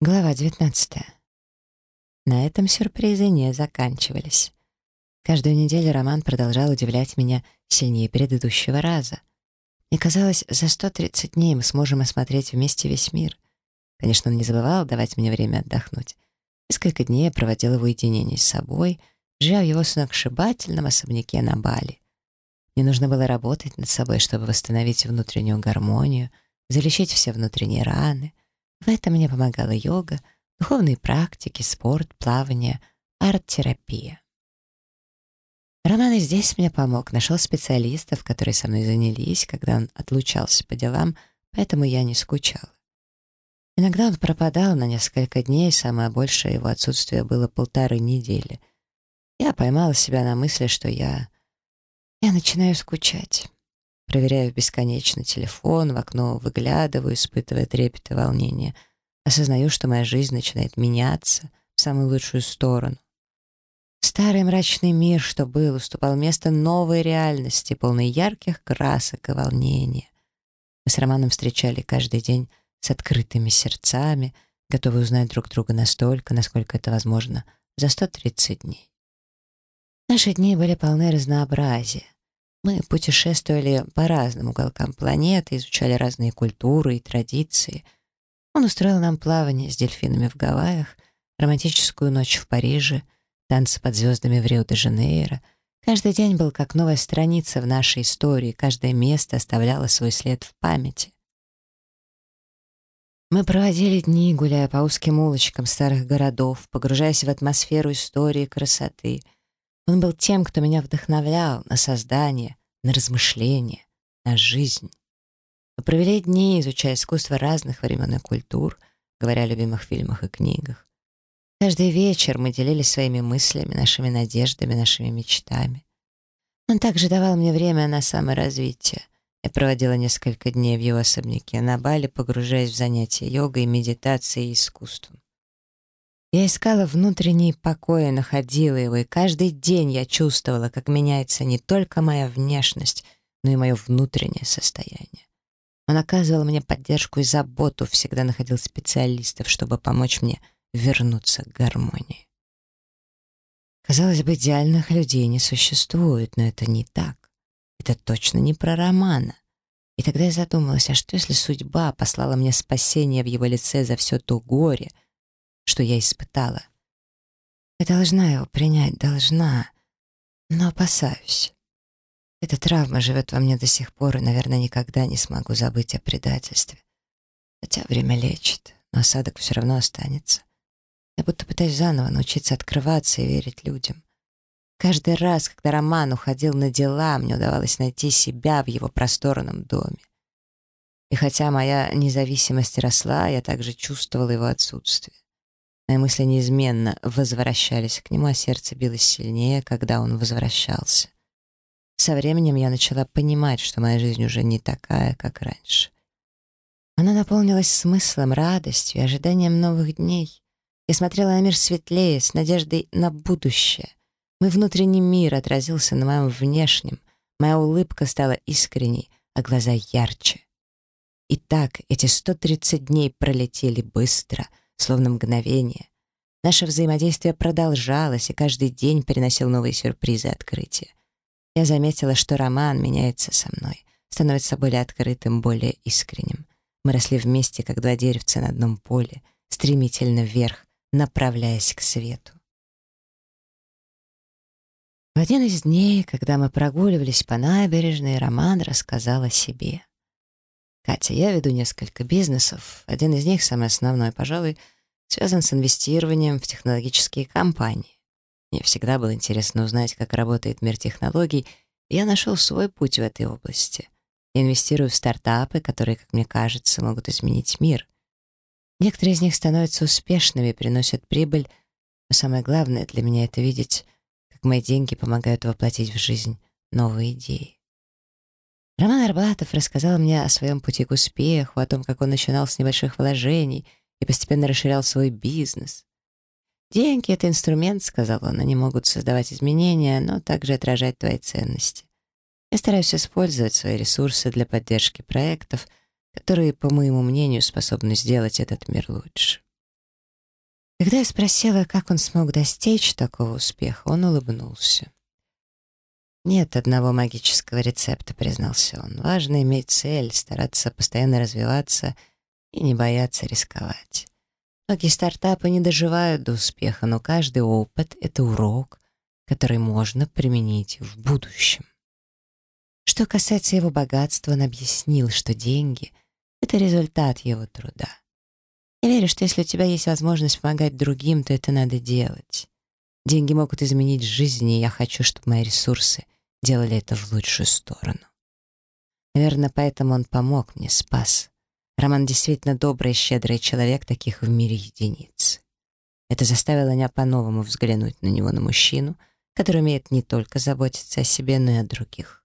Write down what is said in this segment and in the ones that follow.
Глава 19. На этом сюрпризы не заканчивались. Каждую неделю Роман продолжал удивлять меня сильнее предыдущего раза. Мне казалось, за 130 дней мы сможем осмотреть вместе весь мир. Конечно, он не забывал давать мне время отдохнуть. Несколько дней я проводила в уединении с собой, живя в его сногсшибательном особняке на Бали. Мне нужно было работать над собой, чтобы восстановить внутреннюю гармонию, залечить все внутренние раны — в этом мне помогала йога, духовные практики, спорт, плавание, арт-терапия. Роман и здесь мне помог, нашел специалистов, которые со мной занялись, когда он отлучался по делам, поэтому я не скучала. Иногда он пропадал на несколько дней, самое большее его отсутствие было полторы недели. Я поймала себя на мысли, что я... Я начинаю скучать. Проверяю бесконечно телефон, в окно выглядываю, испытывая трепет и волнение. Осознаю, что моя жизнь начинает меняться в самую лучшую сторону. Старый мрачный мир, что был, уступал место новой реальности, полной ярких красок и волнения. Мы с Романом встречали каждый день с открытыми сердцами, готовы узнать друг друга настолько, насколько это возможно, за 130 дней. Наши дни были полны разнообразия. Мы путешествовали по разным уголкам планеты, изучали разные культуры и традиции. Он устроил нам плавание с дельфинами в Гавайях, романтическую ночь в Париже, танцы под звездами в Рио-де-Жанейро. Каждый день был как новая страница в нашей истории, каждое место оставляло свой след в памяти. Мы проводили дни, гуляя по узким улочкам старых городов, погружаясь в атмосферу истории и красоты — он был тем, кто меня вдохновлял на создание, на размышления, на жизнь. Мы провели дни, изучая искусство разных времен и культур, говоря о любимых фильмах и книгах. Каждый вечер мы делились своими мыслями, нашими надеждами, нашими мечтами. Он также давал мне время на саморазвитие. Я проводила несколько дней в его особняке на Бали, погружаясь в занятия йогой, медитацией и искусством. Я искала внутренний покой, находила его, и каждый день я чувствовала, как меняется не только моя внешность, но и мое внутреннее состояние. Он оказывал мне поддержку и заботу, всегда находил специалистов, чтобы помочь мне вернуться к гармонии. Казалось бы, идеальных людей не существует, но это не так. Это точно не про Романа. И тогда я задумалась, а что если судьба послала мне спасение в его лице за все то горе — что я испытала. Я должна его принять, должна, но опасаюсь. Эта травма живет во мне до сих пор, и, наверное, никогда не смогу забыть о предательстве. Хотя время лечит, но осадок все равно останется. Я будто пытаюсь заново научиться открываться и верить людям. Каждый раз, когда Роман уходил на дела, мне удавалось найти себя в его просторном доме. И хотя моя независимость росла, я также чувствовала его отсутствие. Мои мысли неизменно возвращались к нему, а сердце билось сильнее, когда он возвращался. Со временем я начала понимать, что моя жизнь уже не такая, как раньше. Она наполнилась смыслом, радостью ожиданием новых дней. Я смотрела на мир светлее, с надеждой на будущее. Мой внутренний мир отразился на моем внешнем. Моя улыбка стала искренней, а глаза ярче. И так эти 130 дней пролетели быстро — словно мгновение. Наше взаимодействие продолжалось, и каждый день переносил новые сюрпризы и открытия. Я заметила, что роман меняется со мной, становится более открытым, более искренним. Мы росли вместе, как два деревца на одном поле, стремительно вверх, направляясь к свету. В один из дней, когда мы прогуливались по набережной, Роман рассказал о себе. Катя, я веду несколько бизнесов. Один из них, самый основной, пожалуй, связан с инвестированием в технологические компании. Мне всегда было интересно узнать, как работает мир технологий, и я нашел свой путь в этой области. Я инвестирую в стартапы, которые, как мне кажется, могут изменить мир. Некоторые из них становятся успешными, приносят прибыль, но самое главное для меня — это видеть, как мои деньги помогают воплотить в жизнь новые идеи. Роман Арбатов рассказал мне о своем пути к успеху, о том, как он начинал с небольших вложений и постепенно расширял свой бизнес. «Деньги — это инструмент», — сказал он, — «они могут создавать изменения, но также отражать твои ценности. Я стараюсь использовать свои ресурсы для поддержки проектов, которые, по моему мнению, способны сделать этот мир лучше». Когда я спросила, как он смог достичь такого успеха, он улыбнулся. «Нет одного магического рецепта», — признался он. «Важно иметь цель, стараться постоянно развиваться и не бояться рисковать. Многие стартапы не доживают до успеха, но каждый опыт — это урок, который можно применить в будущем». Что касается его богатства, он объяснил, что деньги — это результат его труда. Я верю, что если у тебя есть возможность помогать другим, то это надо делать. Деньги могут изменить жизнь, и я хочу, чтобы мои ресурсы делали это в лучшую сторону. Наверное, поэтому он помог мне, спас. Роман действительно добрый и щедрый человек, таких в мире единиц. Это заставило меня по-новому взглянуть на него, на мужчину, который умеет не только заботиться о себе, но и о других.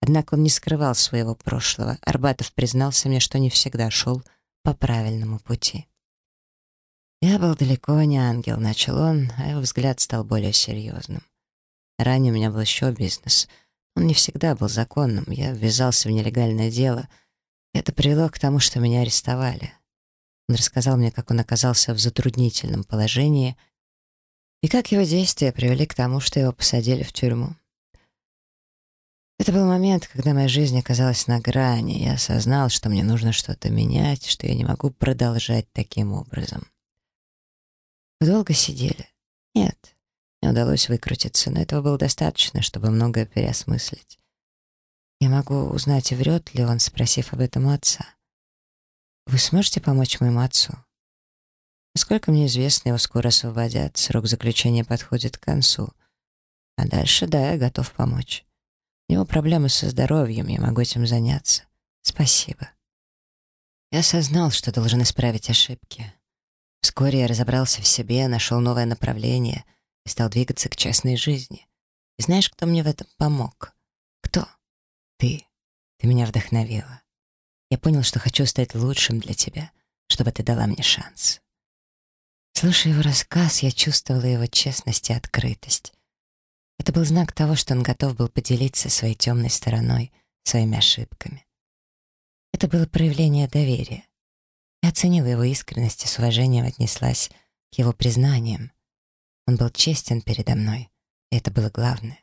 Однако он не скрывал своего прошлого. Арбатов признался мне, что не всегда шел по правильному пути. «Я был далеко не ангел», — начал он, а его взгляд стал более серьезным. Ранее у меня был еще бизнес. Он не всегда был законным. Я ввязался в нелегальное дело. Это привело к тому, что меня арестовали. Он рассказал мне, как он оказался в затруднительном положении и как его действия привели к тому, что его посадили в тюрьму. Это был момент, когда моя жизнь оказалась на грани. Я осознал, что мне нужно что-то менять, что я не могу продолжать таким образом. Вы долго сидели? Нет. Мне удалось выкрутиться, но этого было достаточно, чтобы многое переосмыслить. Я могу узнать, врет ли он, спросив об этом у отца. Вы сможете помочь моему отцу? Насколько мне известно, его скоро освободят, срок заключения подходит к концу. А дальше, да, я готов помочь. У него проблемы со здоровьем, я могу этим заняться. Спасибо. Я осознал, что должен исправить ошибки. Вскоре я разобрался в себе, нашел новое направление и стал двигаться к честной жизни. И знаешь, кто мне в этом помог? Кто? Ты. Ты меня вдохновила. Я понял, что хочу стать лучшим для тебя, чтобы ты дала мне шанс. Слушая его рассказ, я чувствовала его честность и открытость. Это был знак того, что он готов был поделиться своей темной стороной, своими ошибками. Это было проявление доверия. Я оценила его искренность и с уважением отнеслась к его признаниям. Он был честен передо мной, и это было главное.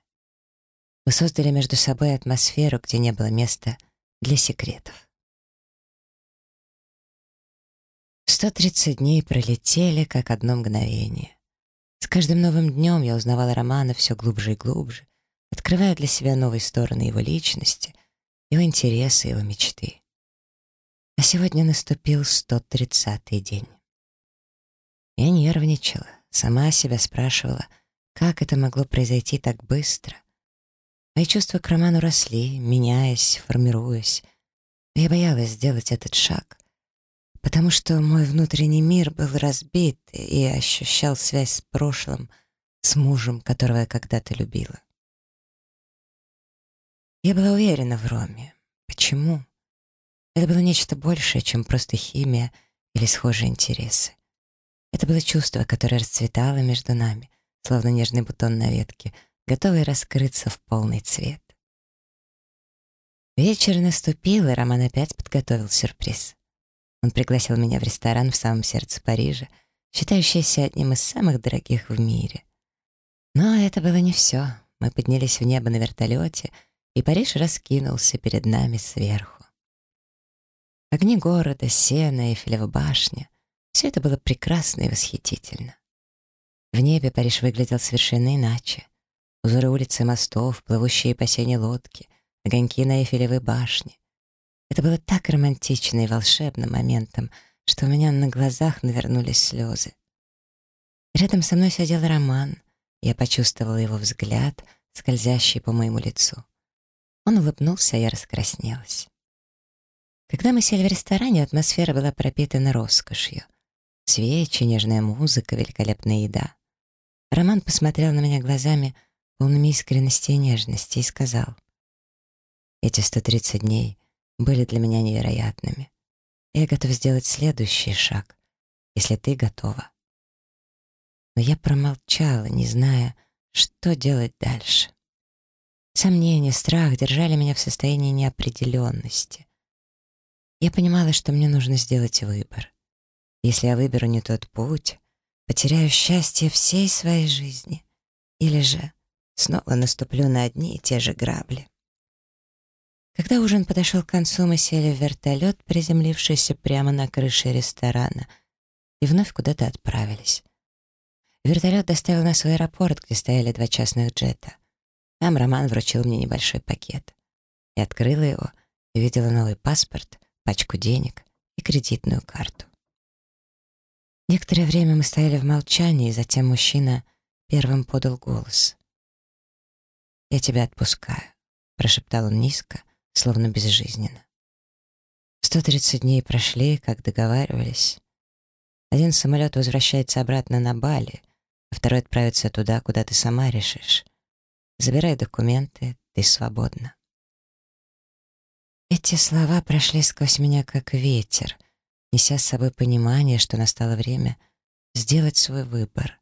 Мы создали между собой атмосферу, где не было места для секретов. 130 дней пролетели, как одно мгновение. С каждым новым днем я узнавала Романа все глубже и глубже, открывая для себя новые стороны его личности, его интересы, его мечты. А сегодня наступил 130-й день. Я нервничала, сама себя спрашивала, как это могло произойти так быстро. Мои чувства к Роману росли, меняясь, формируясь. я боялась сделать этот шаг, потому что мой внутренний мир был разбит и ощущал связь с прошлым, с мужем, которого я когда-то любила. Я была уверена в Роме. Почему? Это было нечто большее, чем просто химия или схожие интересы. Это было чувство, которое расцветало между нами, словно нежный бутон на ветке, готовый раскрыться в полный цвет. Вечер наступил, и Роман опять подготовил сюрприз. Он пригласил меня в ресторан в самом сердце Парижа, считающийся одним из самых дорогих в мире. Но это было не все. Мы поднялись в небо на вертолете, и Париж раскинулся перед нами сверху. Огни города, сена, Эйфелева башня — все это было прекрасно и восхитительно. В небе Париж выглядел совершенно иначе. Узоры улиц и мостов, плывущие по сене лодки, огоньки на Эйфелевой башне. Это было так романтично и волшебным моментом, что у меня на глазах навернулись слезы. Рядом со мной сидел Роман. Я почувствовала его взгляд, скользящий по моему лицу. Он улыбнулся, а я раскраснелась. Когда мы сели в ресторане, атмосфера была пропитана роскошью. Свечи, нежная музыка, великолепная еда. Роман посмотрел на меня глазами, полными искренности и нежности, и сказал, «Эти 130 дней были для меня невероятными. Я готов сделать следующий шаг, если ты готова. Но я промолчала, не зная, что делать дальше. Сомнения, страх держали меня в состоянии неопределенности. Я понимала, что мне нужно сделать выбор. Если я выберу не тот путь, потеряю счастье всей своей жизни. Или же снова наступлю на одни и те же грабли. Когда ужин подошел к концу, мы сели в вертолет, приземлившийся прямо на крыше ресторана, и вновь куда-то отправились. Вертолет доставил нас в аэропорт, где стояли два частных джета. Там Роман вручил мне небольшой пакет. Я открыла его и увидела новый паспорт, пачку денег и кредитную карту. Некоторое время мы стояли в молчании, и затем мужчина первым подал голос. «Я тебя отпускаю», — прошептал он низко, словно безжизненно. Сто тридцать дней прошли, как договаривались. Один самолет возвращается обратно на Бали, а второй отправится туда, куда ты сама решишь. Забирай документы, ты свободна. Эти слова прошли сквозь меня как ветер, неся с собой понимание, что настало время сделать свой выбор.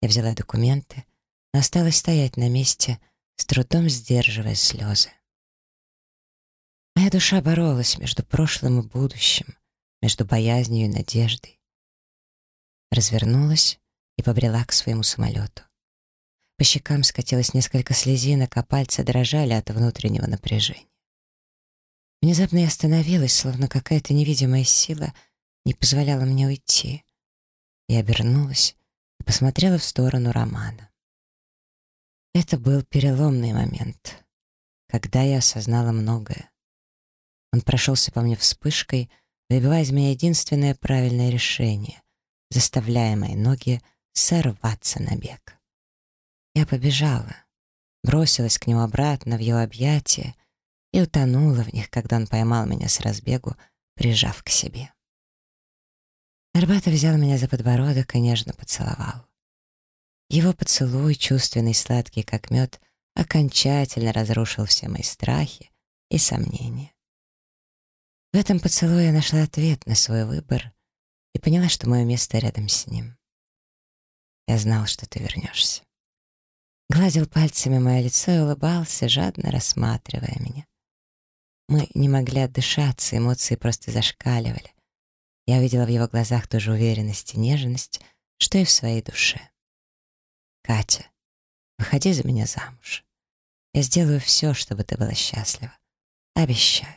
Я взяла документы, но осталась стоять на месте, с трудом сдерживая слезы. Моя душа боролась между прошлым и будущим, между боязнью и надеждой. Развернулась и побрела к своему самолету. По щекам скатилось несколько слезинок, а пальцы дрожали от внутреннего напряжения. Внезапно я остановилась, словно какая-то невидимая сила не позволяла мне уйти. Я обернулась и посмотрела в сторону Романа. Это был переломный момент, когда я осознала многое. Он прошелся по мне вспышкой, выбивая из меня единственное правильное решение, заставляя мои ноги сорваться на бег. Я побежала, бросилась к нему обратно в его объятия и утонула в них, когда он поймал меня с разбегу, прижав к себе. Арбатов взял меня за подбородок и нежно поцеловал. Его поцелуй, чувственный, сладкий, как мед, окончательно разрушил все мои страхи и сомнения. В этом поцелуе я нашла ответ на свой выбор и поняла, что мое место рядом с ним. Я знал, что ты вернешься. Гладил пальцами мое лицо и улыбался, жадно рассматривая меня. Мы не могли отдышаться, эмоции просто зашкаливали. Я увидела в его глазах ту же уверенность и нежность, что и в своей душе. «Катя, выходи за меня замуж. Я сделаю все, чтобы ты была счастлива. Обещаю».